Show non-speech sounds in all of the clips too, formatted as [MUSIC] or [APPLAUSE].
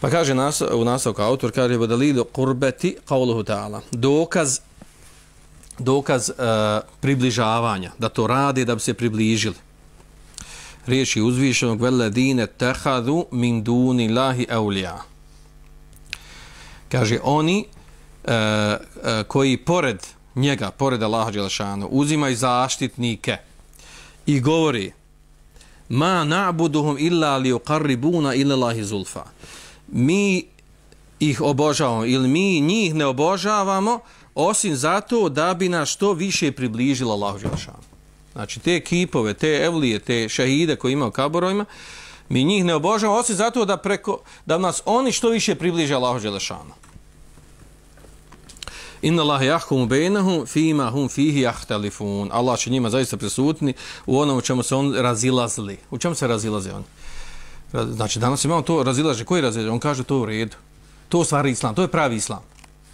Pa kaže nas, u nastavku autor, kaže Vodalilu kurbeti kauluhu ta'ala. Dokaz, dokaz uh, približavanja, da to radi da bi se približili. Riječi uzvišenog veledine tehadu min duni lahi eulija. Kaže, oni e, e, koji pored njega, pored Allaha Đelešanu, uzimaju zaštitnike i govori ma na'buduhum illa li uqarribuna ila Allahi zulfa mi ih obožavamo ili mi njih ne obožavamo osim zato da bi nas što više približila Allahu Đelešanu. Znači te kipove, te evlije, te šahide koji imaju kaborovima, mi njih ne obožavamo osim zato da, preko, da nas oni što više približe Allahu Đelešanu. Inna Allah jahkumu bejnahum fima hum fihi jahtalifun. Allah će njima zaista prisutni u onom u čemu se on razilazili. U čemu se razilaze oni? Znači, danas imamo to razilaže. Koji razilaže? On kaže to u redu. To stvari islam. To je pravi islam.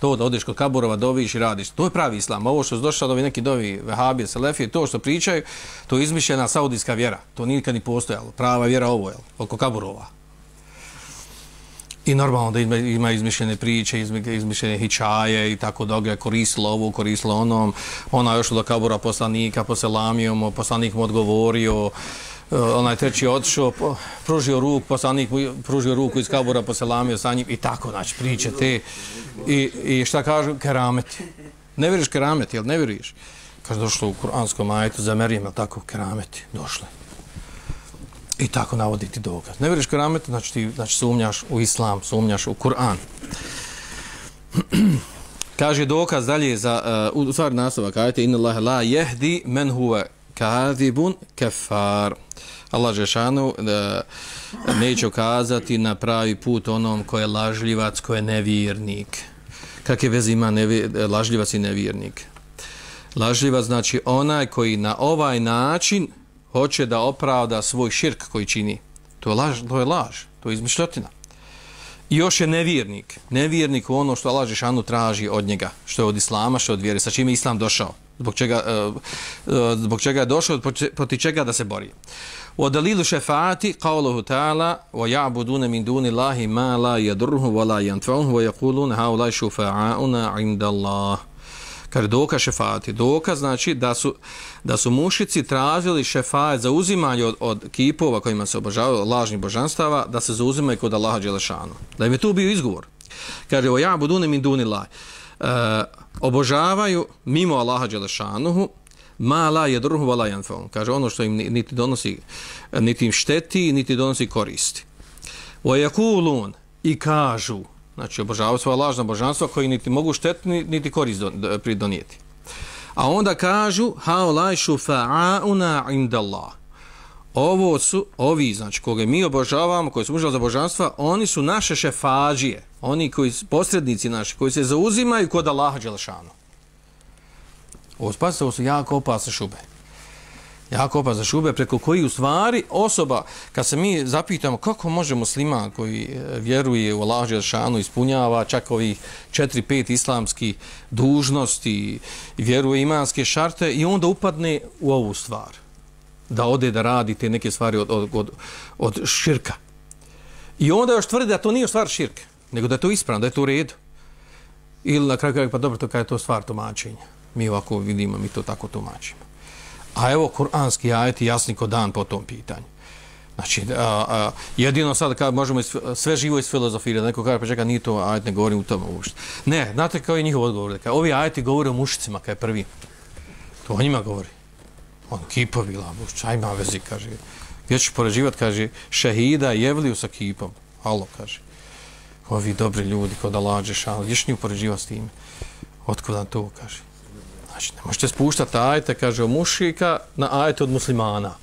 To da odeš kod kaburova, doviš i radiš. To je pravi islam. Ovo što su došli ovi neki dovi vehabije, selefije, to što pričaju, to je izmišljena saudijska vjera. To nikad ni postojalo. Prava vjera ovo je, oko kaburova. I normalno da ima, ima izmišljene priče, izmišljene hičaje i tako doga, koristilo ovo, koristilo onom. Ona je još do kabura poslanika, poselamijom, poslanik mu odgovorio, uh, Eh, onaj treći odšao, pružio ruk, poslanik pružio ruku iz kabura, poselamio sa njim i tako, znači, priče te. I, i šta kažu? Kerameti. Ne vjeriš kerameti, jel ne vjeriš? Kaže, došlo u kuranskom ajetu za Merijem, tako, kerameti, došle. I tako navoditi dokaz. Ne vjeriš kerameti, znači ti znači, sumnjaš u islam, sumnjaš u Kur'an. [CLEARS THROAT] Kaže dokaz dalje za, uh, u stvari nastavak, ajete, inna Allah la jehdi men huve kadibun kefar. Allah Žešanu da neće ukazati na pravi put onom ko je lažljivac, ko je nevjernik. Kakve veze ima nevi, e, lažljivac i nevjernik? Lažljivac znači onaj koji na ovaj način hoće da opravda svoj širk koji čini. To je laž, to je laž, to je izmišljotina. I još je nevjernik. Nevjernik u ono što Allah Žešanu traži od njega, što je od Islama, što je od vjere, sa čime Islam došao. Zbog čega, uh, zbog čega je došao, proti čega da se bori. U dalilu šefaati, qawluhu ta'ala, wa ja'budune min duni Allahi ma la yadurhu wa la yanfa'uhu wa yaqulune haulaj šufa'auna inda Allah. Kaže, dokaz šefati. Dokaz znači da su, da su mušici tražili šefat za uzimanje od, od kipova kojima se obožavaju lažnih božanstava, da se zauzimaju kod Allaha Đelešanu. Da im je tu bio izgovor. Kaže, wa ja'budune min duni Allahi. Uh, e, obožavaju mimo Allaha Đelešanuhu, ma la yadruhu wala yanfa'u kaže ono što im niti donosi niti im šteti niti donosi koristi wa yaqulun i kažu znači obožavaju svoja lažna božanstva koji niti mogu štetni, niti korist pridonijeti a onda kažu ha la shufa'una inda ovo su ovi znači koga mi obožavamo koji su mužali za božanstva oni su naše šefađije oni koji posrednici naši koji se zauzimaju kod Allaha dželešanu Ovo spasite, ovo su jako opasne šube. Jako opasne šube preko koji u stvari osoba, kad se mi zapitamo kako može musliman koji e, vjeruje u Allah Želšanu, ispunjava čak ovih četiri, pet islamskih dužnosti, vjeruje imanske šarte i onda upadne u ovu stvar. Da ode da radi te neke stvari od, od, od, od širka. I onda još tvrdi da to nije stvar širke, nego da je to ispravno, da je to u redu. Ili na kraju pa dobro, to kada je to stvar tumačenja mi ovako vidimo, mi to tako tumačimo. A evo kuranski ajeti jasni ko dan po tom pitanju. Znači, a, a, jedino sad kad možemo sve živo iz filozofije, da neko kaže, pa čeka, nije to ajet, ne govorim u tom uopšte. Ne, znate kao je njihov odgovor, da ovi ajeti govore o mušicima, kaj je prvi. To o njima govori. On kipovi, labuš, čaj ima vezi, kaže. Gdje ćeš poređivati, kaže, šehida jevliju sa kipom. Alo, kaže. Ovi dobri ljudi, kod da lađeš, ali gdje ćeš nju poređivati s tim? Otkud to, kaže. Znači, ne možete spuštati ajete, kaže, o mušika na ajete od muslimana.